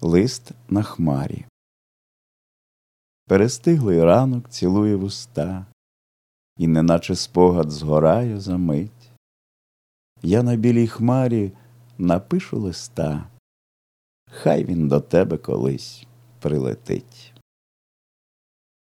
Лист на хмарі. Перестиглий ранок цілує вуста, І неначе спогад згорає за мить. Я на білій хмарі напишу листа, Хай він до тебе колись прилетить.